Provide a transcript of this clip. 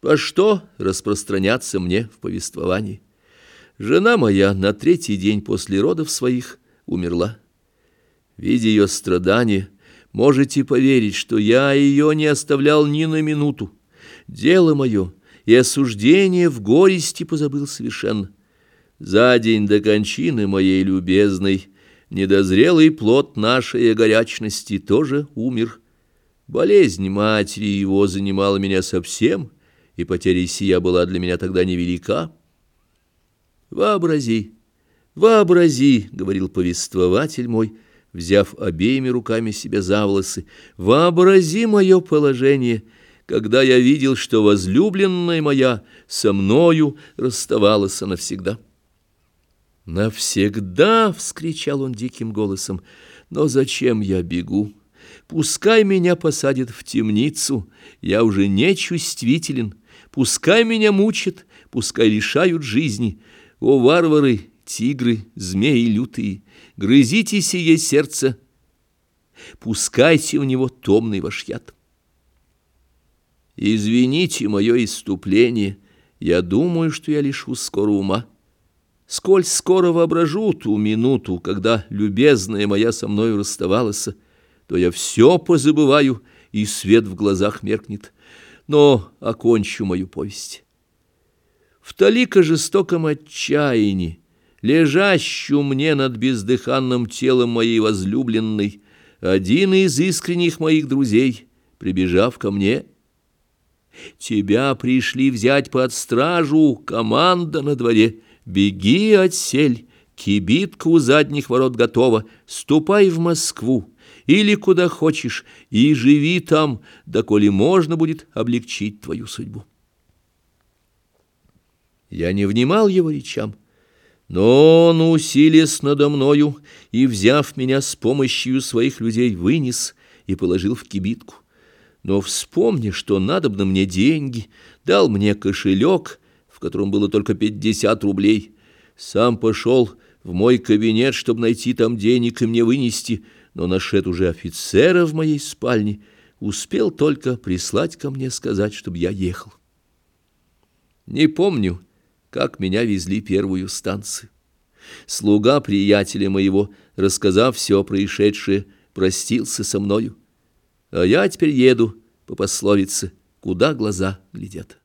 По что распространяться мне в повествовании? Жена моя на третий день после родов своих умерла. Видя ее страдания, можете поверить, что я ее не оставлял ни на минуту. Дело мое и осуждение в горести позабыл совершенно. За день до кончины моей любезной недозрелый плод нашей горячности тоже умер. Болезнь матери его занимала меня совсем — и потеря сия была для меня тогда невелика. «Вообрази, вообрази», — говорил повествователь мой, взяв обеими руками себя за волосы, «вообрази мое положение» когда я видел, что возлюбленная моя со мною расставалась навсегда. «Навсегда!» — вскричал он диким голосом. «Но зачем я бегу? Пускай меня посадят в темницу, я уже не чувствителен, Пускай меня мучат, пускай лишают жизни. О, варвары, тигры, змеи лютые, грызите сие сердце, пускайте в него томный ваш яд. Извините мое иступление, я думаю, что я лишу скоро ума. Сколь скоро воображу ту минуту, когда любезная моя со мною расставалась, то я все позабываю, и свет в глазах меркнет но окончу мою повесть. В талико жестоком отчаянии, лежащую мне над бездыханным телом моей возлюбленной, один из искренних моих друзей, прибежав ко мне, «Тебя пришли взять под стражу, команда на дворе, беги отсель, кибитка у задних ворот готова, ступай в Москву» или куда хочешь, и живи там, доколе можно будет облегчить твою судьбу. Я не внимал его речам, но он, усилясь надо мною и, взяв меня с помощью своих людей, вынес и положил в кибитку. Но вспомни, что надобно мне деньги, дал мне кошелек, в котором было только пятьдесят рублей, сам пошел в мой кабинет, чтобы найти там денег и мне вынести — но нашед уже офицера в моей спальне, успел только прислать ко мне сказать, чтобы я ехал. Не помню, как меня везли первую станцию. Слуга приятеля моего, рассказав все происшедшее, простился со мною. А я теперь еду по пословице, куда глаза глядят.